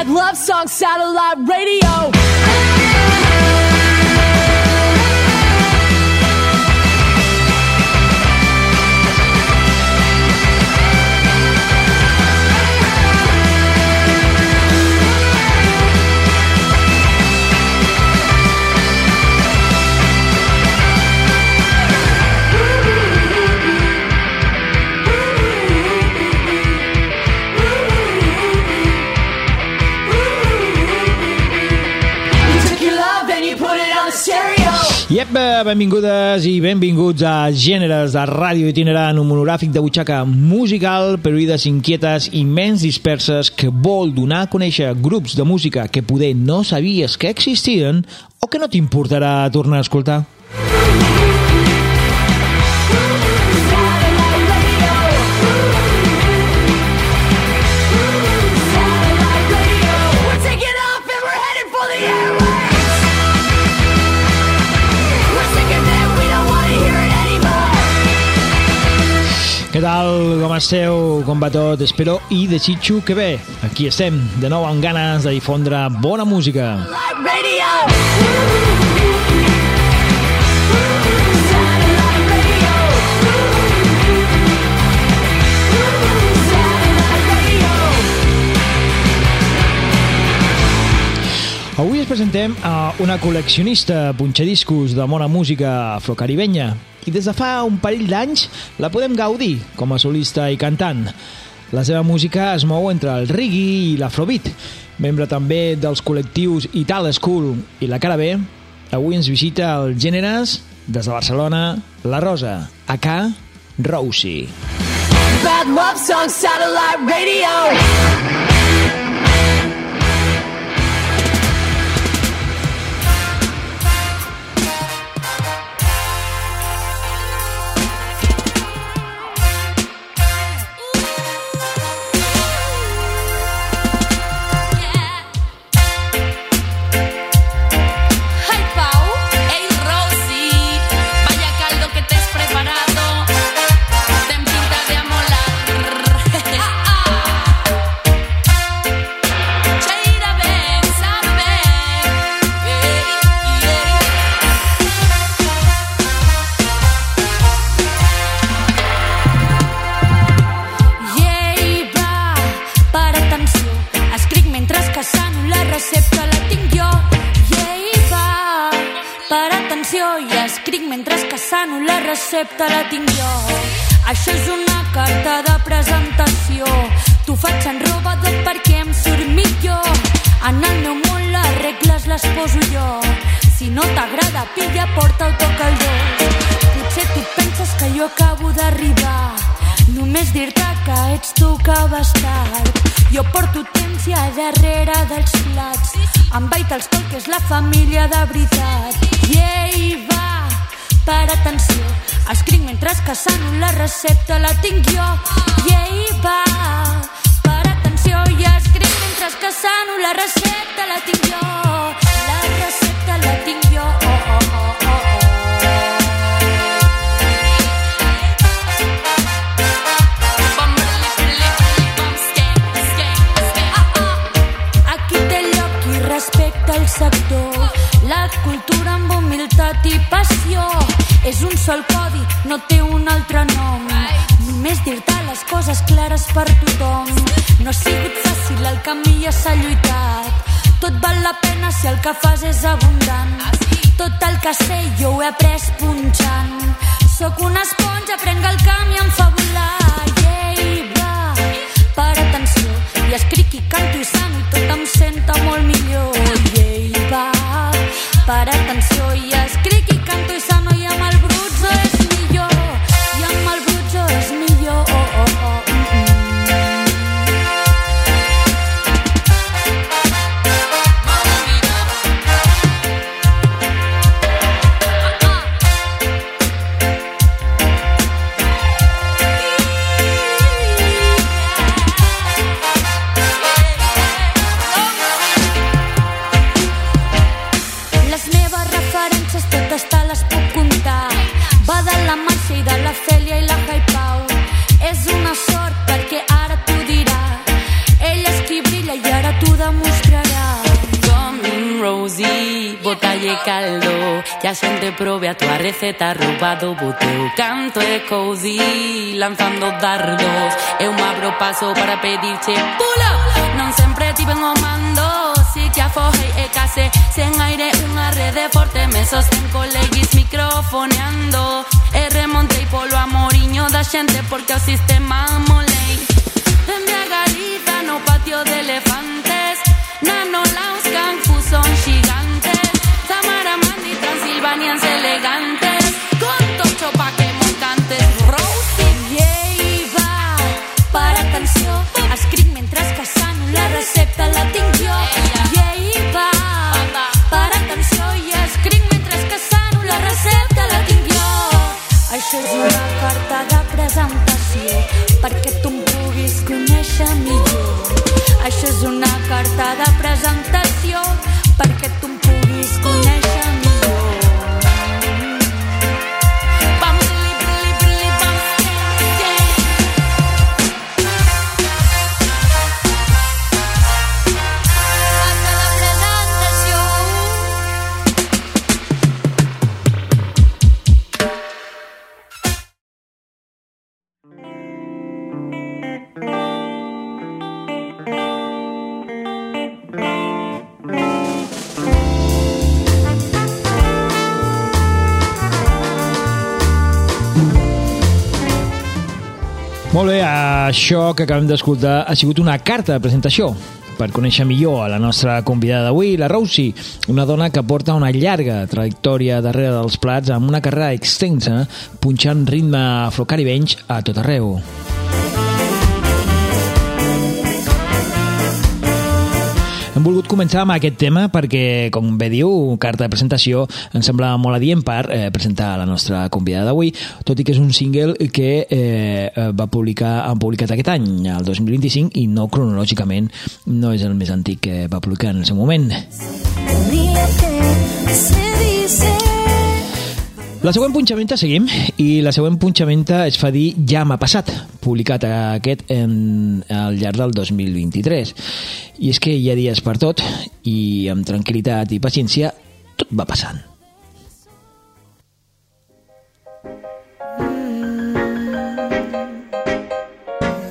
Bad Love Song Satellite Radio. Benvingudes i benvinguts a Gèneres de Ràdio Itinerant, un monogràfic de butxaca musical per oïdes inquietes i menys disperses que vol donar a conèixer grups de música que poder no sabies que existien o que no t'importarà tornar a escoltar. We're Què tal? Com esteu? Com va tot? Espero i desitjo que bé. Aquí estem, de nou amb ganes de difondre bona música. Radio. Avui us presentem a una col·leccionista punxadiscos de bona música afrocaribenya i des de fa un parell d'anys la podem gaudir com a solista i cantant. La seva música es mou entre el reggae i l'afrobeat, membre també dels col·lectius Ital School i la Cara B, avui ens visita el gèneres des de Barcelona, la Rosa, acá Rosie. Bad love song satellite radio. Recepta la tinc jo. Això és una carta de presentació. T'ho faig en roba de perquè em surt millor. En el meu món les regles les poso jo. Si no t'agrada, pilla, toca el dos. Potser tu penses que jo acabo d'arribar. Només dir-te que ets tu que vas tard. Jo porto temps ja darrere dels plats. Em baita els col, que és la família de veritat. Ei, va, per atenció. Escric mentre caçant la recepta la tinc jo. Ei, va, per atenció. I escric mentre caçant la recepta la tinc jo. La recepta la tinc jo. Oh, oh, oh, oh, oh. Aquí el sector, la cultura amb humilitat i passió. Un sol codi, no té un altre nom. Només dir-te les coses clares per tothom. No ha sigut fàcil, el camí ja s'ha lluitat. Tot val la pena si el que fas és abundant. Tot el que sé jo ho he après punxant. Sóc una esponja, prenc el camp i em fa volar. Ei, va, per atenció. I escric i canto i sano i tot em senta molt millor. Ei, va, per atenció. I escric i canto i caldo. Ya gente prove a tu receta robado boteo. Canto es cozy, lanzando dardos. Eu me abro paso para pedirte pula. Non sempre ti vengo mando. Si que afoge e case, sen aire unha rede forte me sostén colegis microfoneando. E remontei polo amoriño da xente porque o sistema molei. Embriagadiza no patio de elefantes Nano Laos, Kung Fu son gigantes carta de presentació perquè tu em puguis conèixer Molt bé, això que acabem d'escoltar ha sigut una carta de presentació per conèixer millor a la nostra convidada d'avui, la Rosie, una dona que porta una llarga trajectòria darrere dels plats amb una carrera extensa punxant ritme afrocaribenys a tot arreu. Hem volgut començar amb aquest tema perquè, com bé diu, carta de presentació, ens sembla molt adient per eh, presentar la nostra convidada d'avui, tot i que és un single que eh, va publicar, han publicat aquest any, el 2025, i no cronològicament no és el més antic que va publicar en el seu moment. La següent punxamenta seguim i la següent punxamenta es fa dir Ja m'ha passat, publicat aquest en, al llarg del 2023. I és que hi ha dies per tot i amb tranquil·litat i paciència tot va passant.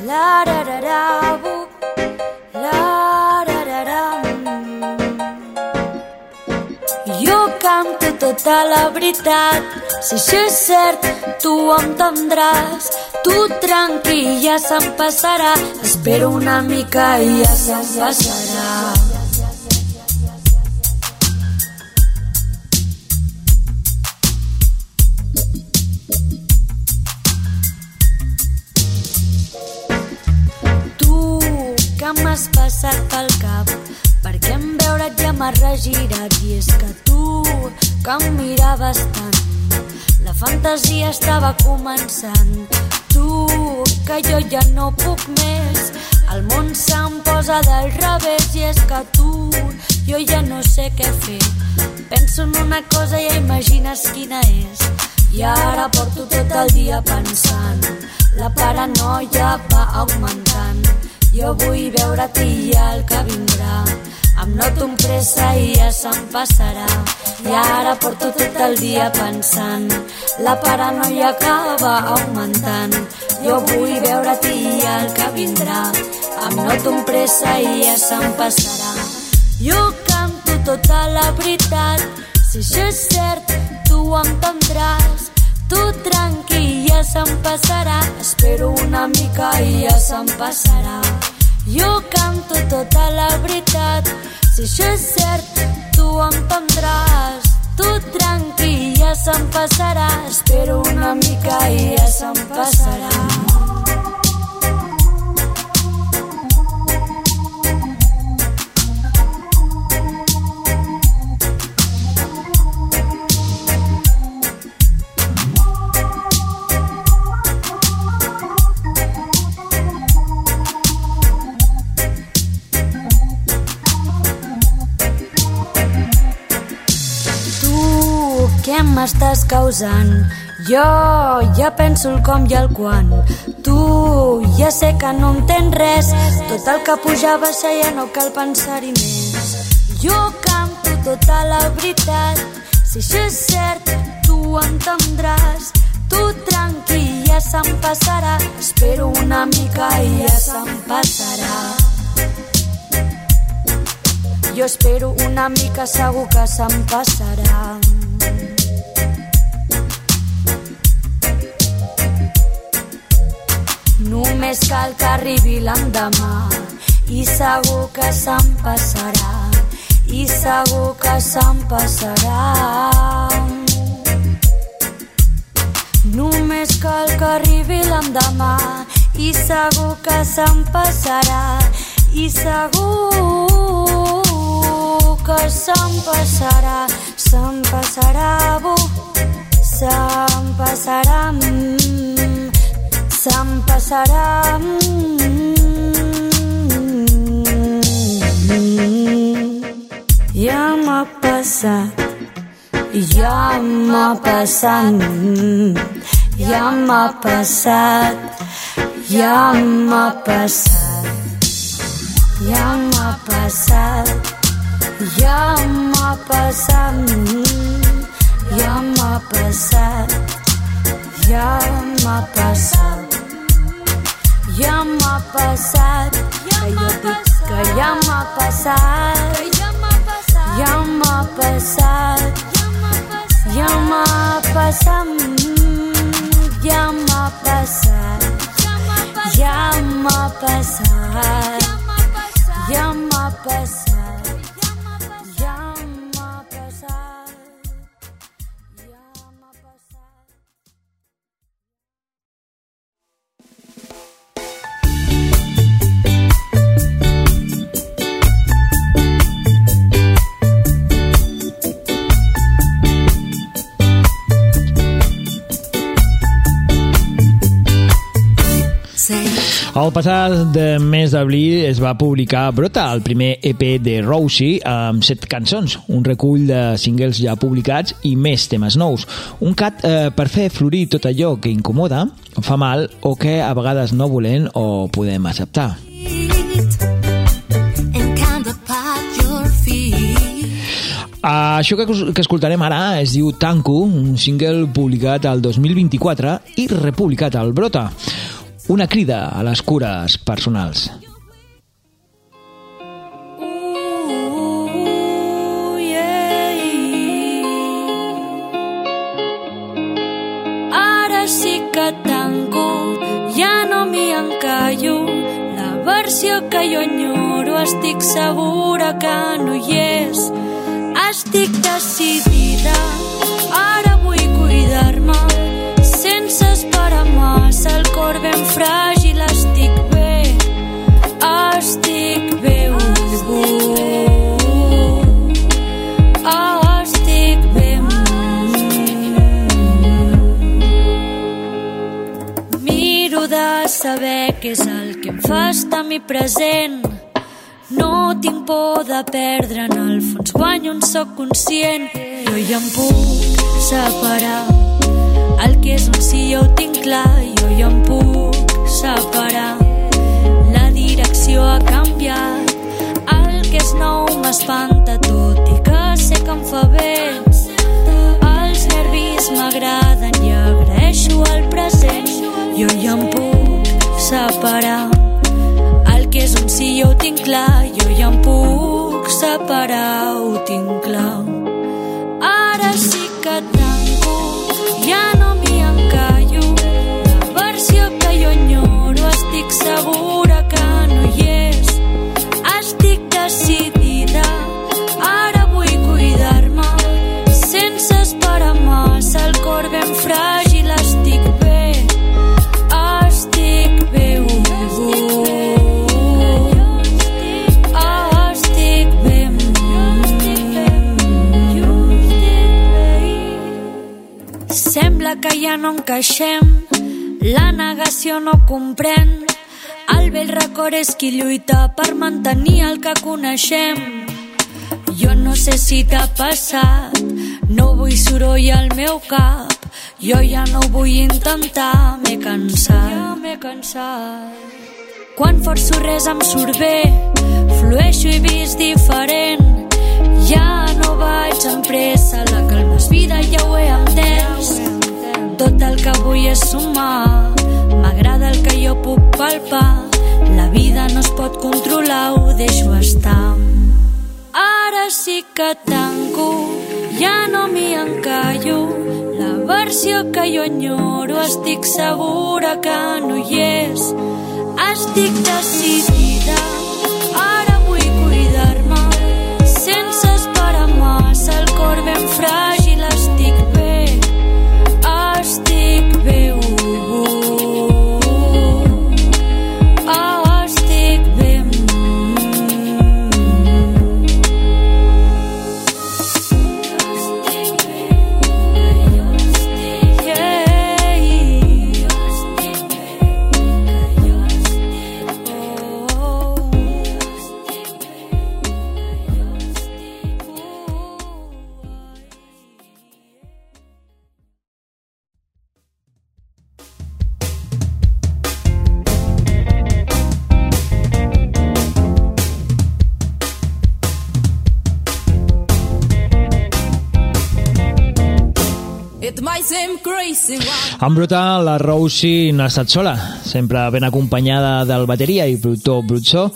La ra ra bu, la ra Jo canto tota la veritat, si això és cert, tu ho entendràs. Tu tranquil, ja se'm passarà, espero una mica i ja se'm passarà. Estava començant. Tu, que jo ja no puc més. El món se'm posa del revés i és que tu, jo ja no sé què fer. Penso en una cosa i ja imagines quina és. I ara porto tot el dia pensant. La paranoia va augmentant jo vull veure-t'hi i el que vindrà. Em noto amb pressa i ja se'm passarà. I ara porto tot el dia pensant. La paranoia va augmentant. Jo vull veure-t'hi i el que vindrà. Em noto amb pressa i ja se'm passarà. Jo canto tota la veritat. Si això és cert tu ho entendràs tu tranquil ja se'm passarà. Espero una mica i ja se'm passarà. Jo canto tota la veritat. Si això és cert tu entendràs. Tu tranquil ja se'm passarà. Espero una mica i ja se'm passarà m'estàs causant? Jo ja penso el com i el quan. Tu ja sé que no entens res. Tot el que pujava ja no cal pensar-hi més. Jo canto tota la veritat. Si això és cert, tu ho entendràs. Tu tranquil, ja se'm passarà. Espero una mica i ja se'm passarà. Jo espero una mica, segur que se'm passarà. Només cal que arribi l'endemà i segur que se'm passarà. I segur que se'm passarà. Només cal que arribi l'endemà i segur que se'm passarà. I segur que se'm passarà, se'm passarà, bu, se'm passarà, mm, se'm passarà. Mm. Ja m'ha passat, ja m'ha passat, mm, ja m'ha passat, ja m'ha passat, ja m'ha passat. Ja m'ha passat, mm, ja m'ha passat, ja m'ha passat, ja m'ha passat, que jo dic que ja m'ha passat, ja m'ha passat, ja m'ha passat, mm, ja m'ha passat, ja m'ha El passat de mes d'abril es va publicar Brota, el primer EP de Rosie, amb set cançons, un recull de singles ja publicats i més temes nous. Un cat eh, per fer florir tot allò que incomoda, fa mal o que a vegades no volem o podem acceptar. Això que, que escoltarem ara es diu Tanco, un single publicat al 2024 i republicat al Brota. Una crida a les cures personals. Tanco, ja no m'hi encallo. La versió que jo enyoro, estic segura que no hi és. Estic decidida, ara vull cuidar-me, cor ben fràgil, estic bé, estic bé, uh, estic bé. de saber què és el que em fa estar mi present. No tinc por de perdre, en el fons guanyo un soc conscient. Jo ja em puc separar. El que és un sí jo ho tinc clar, jo ja em puc separar. La direcció ha canviat, el que és nou m'espanta tot i que sé que em fa bé. Els nervis m'agraden i agraeixo el present, jo ja em puc separar. El que és un sí jo ho tinc clar, jo ja em puc separar, ho tinc clar. Ara sí no encaixem, la negació no comprèn. El vell record és qui lluita per mantenir el que coneixem. Jo no sé si t'ha passat, no vull soroll al meu cap. Jo ja no ho vull intentar, m'he cansat. Ja m'he cansat. Quan forço res em surt bé, flueixo i vist diferent. Ja no vaig amb pressa, la calma és vida, ja ho he entès. Tot el que vull és sumar, m'agrada el que jo puc palpar. La vida no es pot controlar, ho deixo estar. Ara sí que tanco, ja no m'hi encallo. La versió que jo enyoro, estic segura que no hi és. Estic decidida, En brutal, la Rosie no ha estat sola, sempre ben acompanyada del bateria i productor Brutso,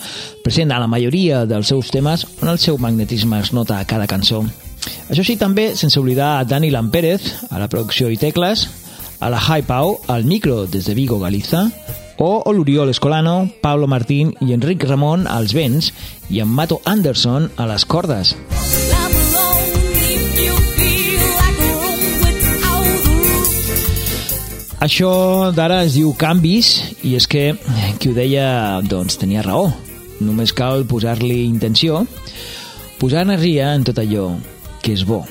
present a la majoria dels seus temes on el seu magnetisme es nota a cada cançó. Això sí, també sense oblidar a Dani Lampérez, a la producció i tecles, a la High Pau, al micro des de Vigo, Galiza, o l'Oriol Escolano, Pablo Martín i Enric Ramon als vents i en Mato Anderson a les cordes. I'm Això d'ara es diu canvis i és que qui ho deia doncs tenia raó. Només cal posar-li intenció, posar energia en tot allò que és bo.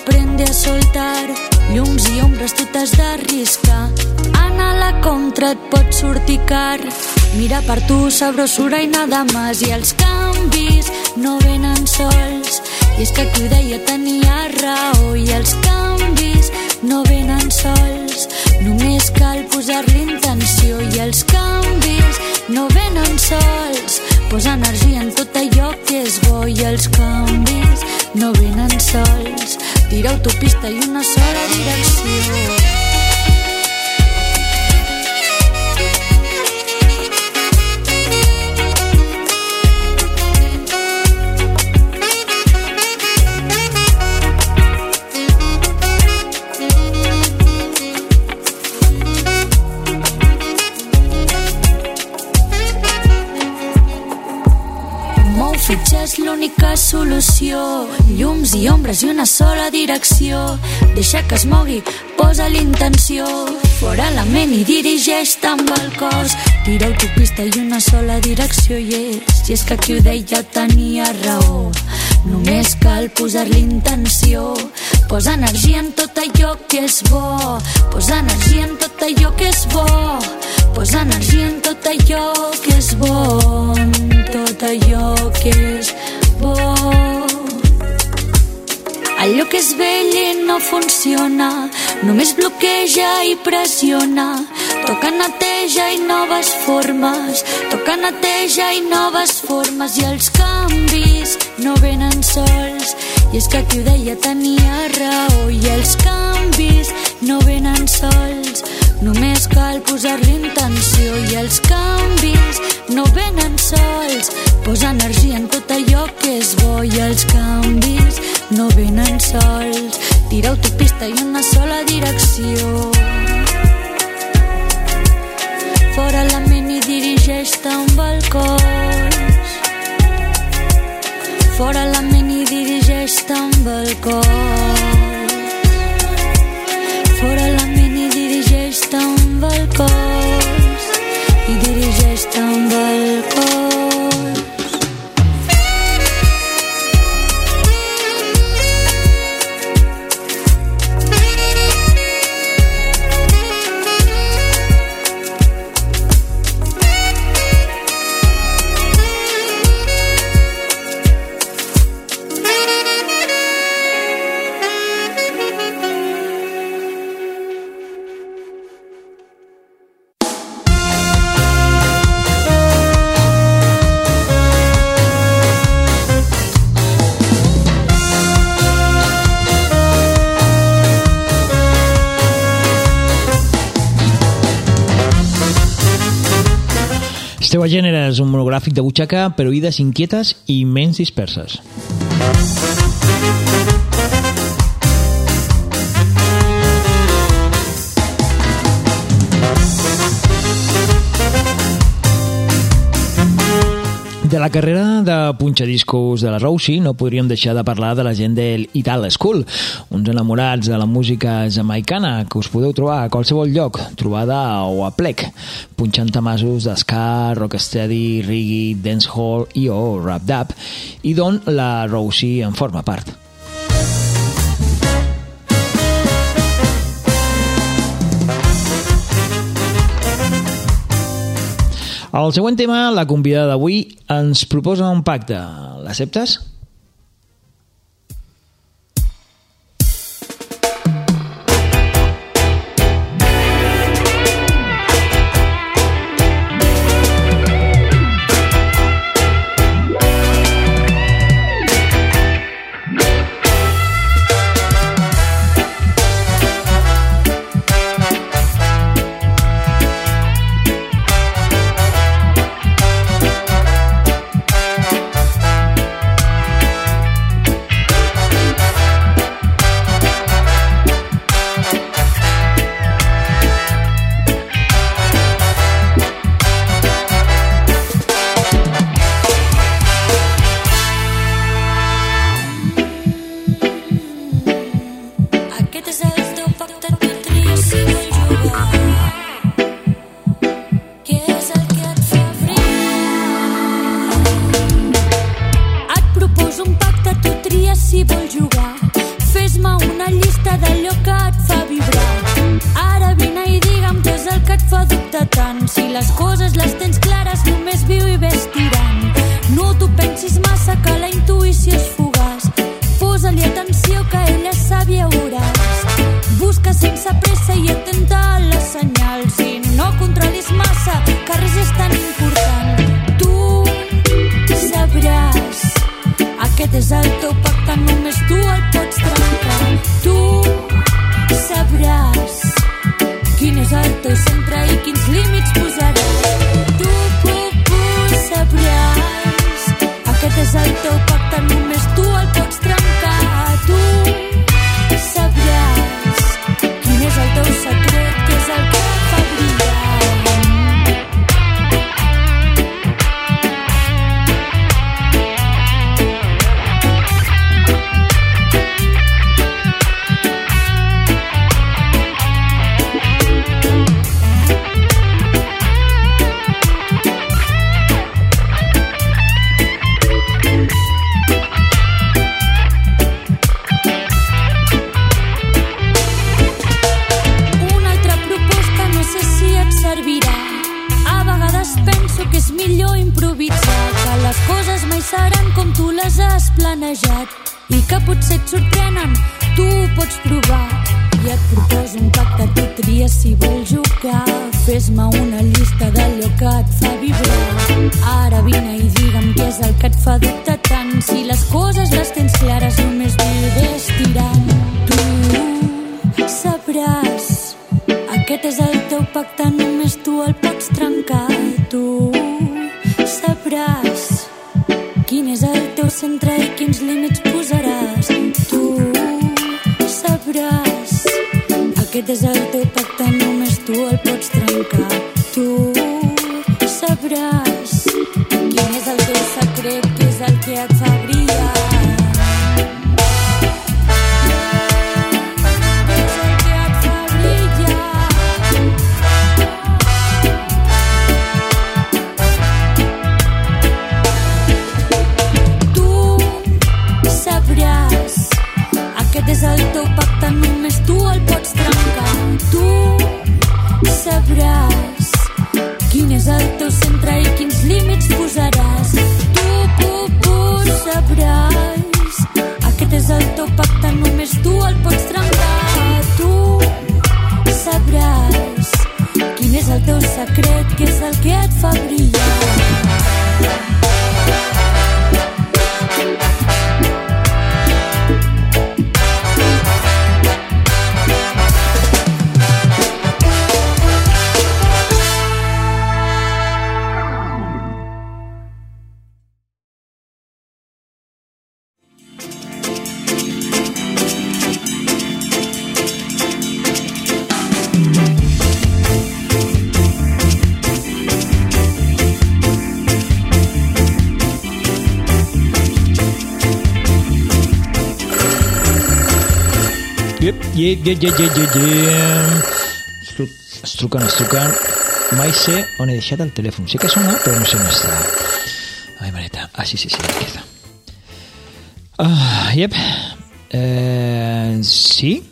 Aprende a soltar. Llums i ombres tu t'has d'arriscar. Anar a la contra et pot sortir car. Mira per tu sabrosura i nada más i els canvis no venen sols. I és que qui ho deia tenia raó. I els canvis no venen sols. Només cal posar-li intenció. I els canvis no venen sols. Posa energia en tot allò que és bo. I els canvis no venen sols tira autopista i una sola direcció l'única solució. Llums i ombres i una sola direcció. Deixa que es mogui, posa l'intenció Fora la ment i dirigeix amb el cos. Tira autopista i una sola direcció i és, i és que qui ho deia tenia raó. Només cal posar-li intenció. Posa energia en tot allò que és bo. Posa energia en tot allò que és bo. Posa energia en tot allò que és bo. Tot allò que és bo allò que és vell i no funciona només bloqueja i pressiona. Toca neteja i noves formes toca neteja i noves formes. I els canvis no venen sols. I és que qui ho deia tenia raó. I els canvis no venen sols, només cal posar-li intenció i els canvis no venen sols. Posa energia en tot allò que és bo i els canvis no venen sols. Tira autopista i una sola direcció. Fora la ment i dirigeix-te el cos. Fora la ment i dirigeix-te el cos. Fora la dirigeix-te amb el cos. I dirigeix-te amb el Gèneres, un monogràfic de butxaca per oïdes inquietes i menys disperses. La carrera de punxadiscos de la Rousey no podríem deixar de parlar de la gent del Ital School, uns enamorats de la música jamaicana que us podeu trobar a qualsevol lloc, trobada o a plec, punxant tamasos d'esca, rocksteady, reggae, dancehall i o rap dub, i d'on la Rousey en forma part. El següent tema, la convidada d'avui, ens proposa un pacte. L'acceptes? Has planejat i que potser et sorprenen, tu ho pots provar. I et proposo un pacte, tu tries si vols jugar. Fes-me una llista d'allò que et fa vibrar. Ara vine i digue'm què és el que et fa dubtar tant. Si les coses les tens quins límits posaràs. Tu sabràs. Aquest és el teu pacte, només tu Yep, yep, yep, yep, yep, yep, yep. Es tru- Es truquen, es truquen. Mai sé on he deixat el telèfon. Sé que sona, però no sé on està. Ai. Ah, sí, sí, sí, aquí. Ah, yep. Eh, sí?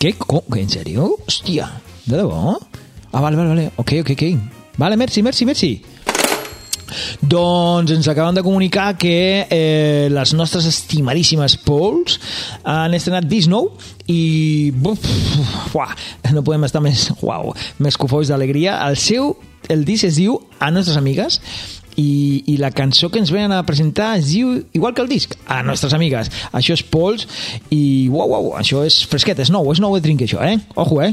Què? Com? En sèrio? Hòstia, de debò? Ah, vale, vale, vale. Ok, ok, ok. Vale, merci, merci, merci. Doncs ens acaben de comunicar que eh, les nostres estimadíssimes Pols han estrenat disc nou i buf, uah, no podem estar més, uau, més cofois d'alegria. El seu, el disc es diu A nostres amigues i, i la cançó que ens venen a presentar es diu igual que el disc, A nostres amigues. Això és Pols i uau, uau, això és fresquet, és nou, és nou de trinque això, eh? Ojo, eh?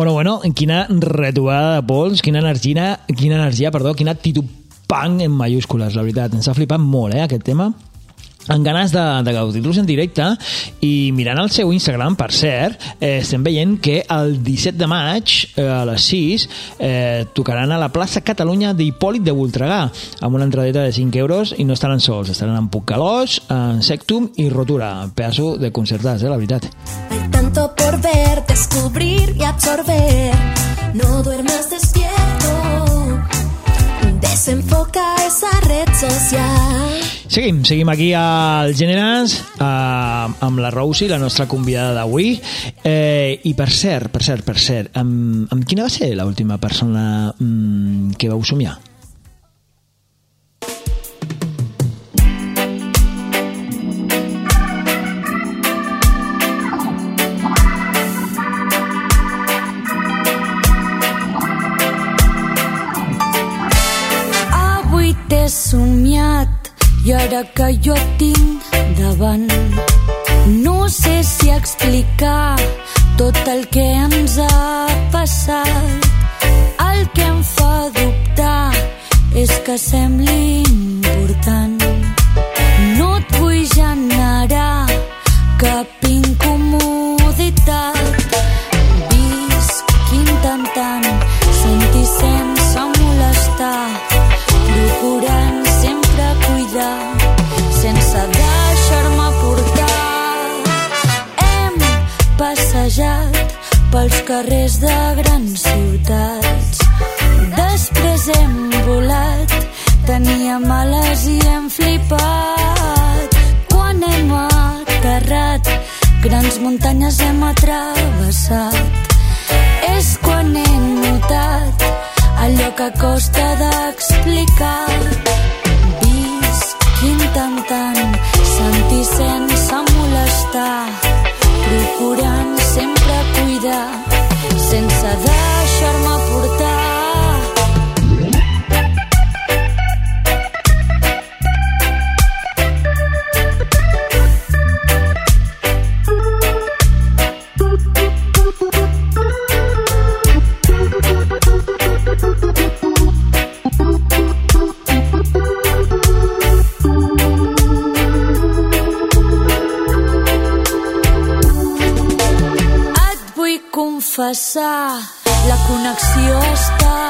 Bueno, bueno, quina retrobada de pols, quina energia, quina energia, perdó, quina actitud punk en mayúscules, la veritat. Ens ha flipat molt, eh, aquest tema amb ganes de, de gaudir-los en directe i mirant el seu Instagram, per cert, eh, estem veient que el 17 de maig eh, a les 6 eh, tocaran a la plaça Catalunya d'Hipòlit de Voltregà amb una entradeta de 5 euros i no estaran sols, estaran en Pucalós, en Sectum i Rotura, pedaço de concertats, eh, la veritat. Hay tanto por ver, descubrir y absorber. No duermas despierto. Desenfoca esa red social. Seguim, seguim aquí als Gèneres eh, amb la Rosie, la nostra convidada d'avui. Eh, I per cert, per cert, per cert, amb, amb quina va ser l'última persona mm, que vau somiar? Somiat i ara que jo et tinc davant no sé si explicar tot el que ens ha passat. El que em fa dubtar és que sembli important. No et vull generar cap pels carrers de grans ciutats. Després hem volat, teníem ales i hem flipat. Quan hem aterrat, grans muntanyes hem atravessat. És quan he notat allò que costa d'explicar. Visc intentant sentir sense molestar, procurant sempre cuidar, sense deixar-me confessar, la connexió estava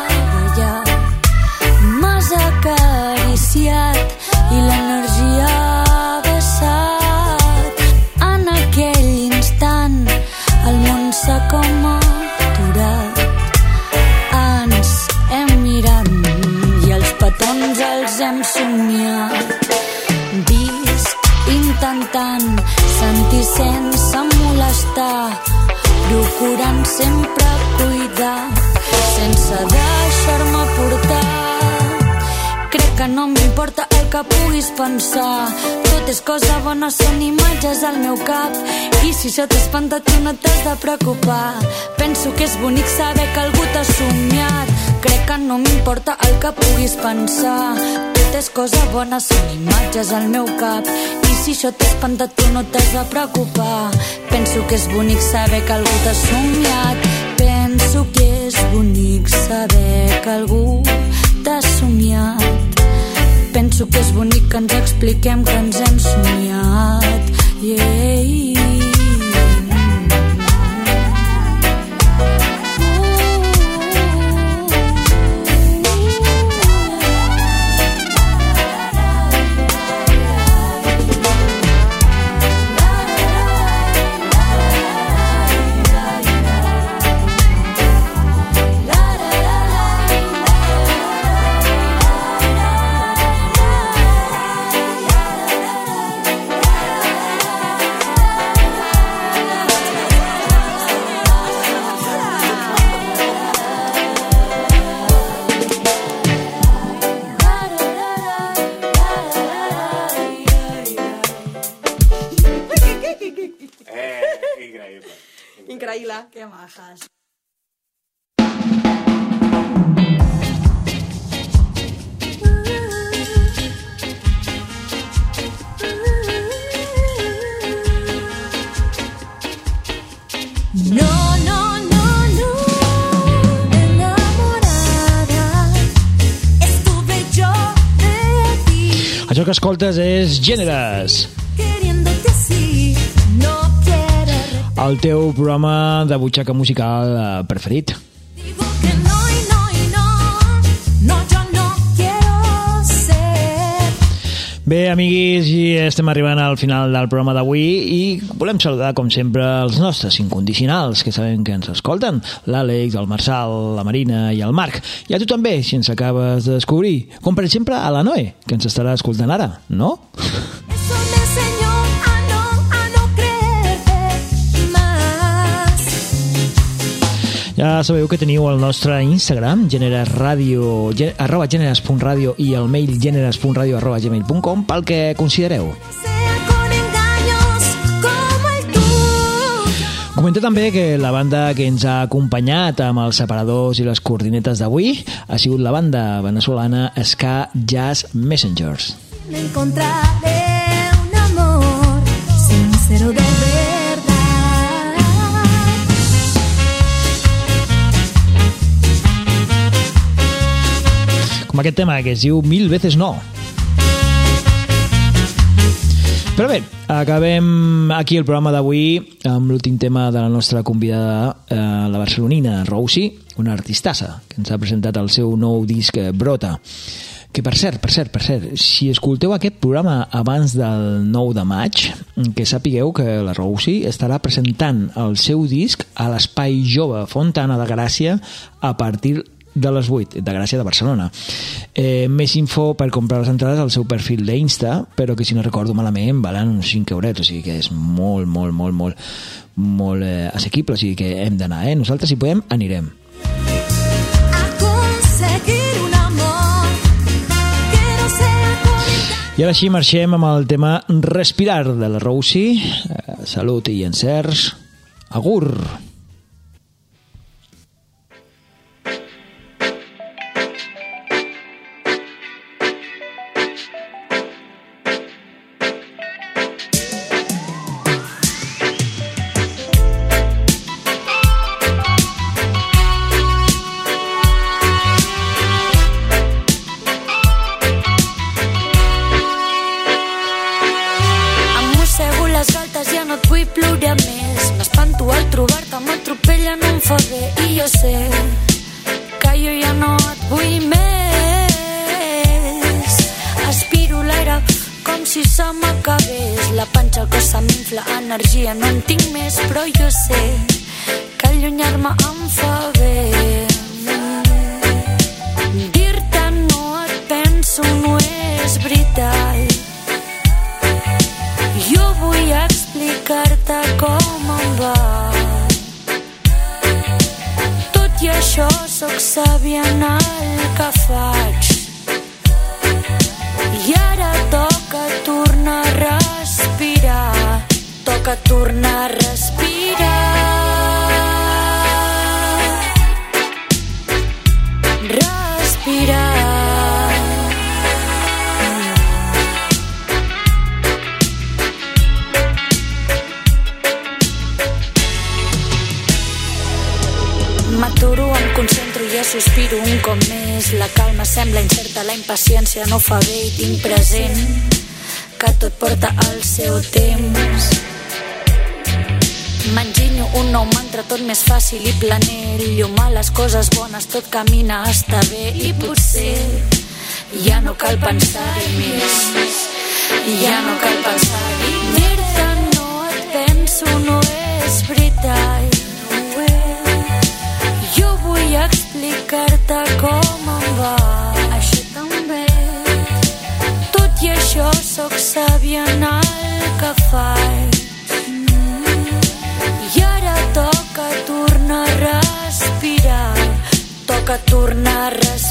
que no m'importa el que puguis pensar. Tot és cosa bona, són imatges al meu cap. I si això t'espanta, tu no t'has de preocupar. Penso que és bonic saber que algú t'ha somiat. Crec que no m'importa el que puguis pensar. Tot és cosa bona, són imatges al meu cap. I si això t'espanta, tu no t'has de preocupar. Penso que és bonic saber que algú t'ha somiat. Penso que és bonic saber que algú t'ha somiat. Penso que és bonic que ens expliquem que ens hem somiat. Yeah. Hola. Qué majas. No. Això que escoltes és Gèneres. El teu programa de butxaca musical eh, preferit. Digo que no y no y no, no, yo no quiero ser. Bé, amiguis, i estem arribant al final del programa d'avui i volem saludar, com sempre, els nostres incondicionals, que sabem que ens escolten, l'Àlex, el Marçal, la Marina i el Marc. I a tu també, si ens acabes de descobrir, com per exemple a la Noé, que ens estarà escoltant ara, no? Ja sabeu que teniu el nostre Instagram, Generes Radio, gen, arroba generes.radio i el mail generes.radio arroba gmail.com pel que considereu. Comenta també que la banda que ens ha acompanyat amb els separadors i les coordinetes d'avui ha sigut la banda venezolana Ska Jazz Messengers. Encontraré Com aquest tema que es diu Mil veces no. Però bé, acabem aquí el programa d'avui amb l'últim tema de la nostra convidada, eh, la barcelonina Rousy, una artistassa que ens ha presentat el seu nou disc eh, Brota. Que per cert, per cert, per cert, si escolteu aquest programa abans del 9 de maig, que sapigueu que la Rousy estarà presentant el seu disc a l'Espai Jove Fontana de Gràcia a partir de les 8, de Gràcia de Barcelona. Eh, més info per comprar les entrades al seu perfil d'Insta, però que si no recordo malament valen uns 5 eurets, o sigui que és molt, molt, molt, molt, molt eh, assequible, o sigui que hem d'anar, eh? Nosaltres, si podem, anirem. I ara sí, marxem amb el tema Respirar de la Rousy. Eh, salut i encerts. Agur! Em Toca tornar a respirar. Respirar. M'aturo, em concentro i ja sospiro un cop més. La calma sembla incerta, la impaciència no fa bé i tinc present que tot porta el seu temps. M'enginyo un nou mantra, tot més fàcil i planer. Llumar les coses bones, tot camina, està bé i potser ja no cal pensar-hi més. Ja no cal pensar-hi Dir-te no et penso no és veritat. Jo vull explicar-te com em va. Això també. Tot i això sóc sàvia en el que faig. Tornar a respirar. Toca tornar a respirar.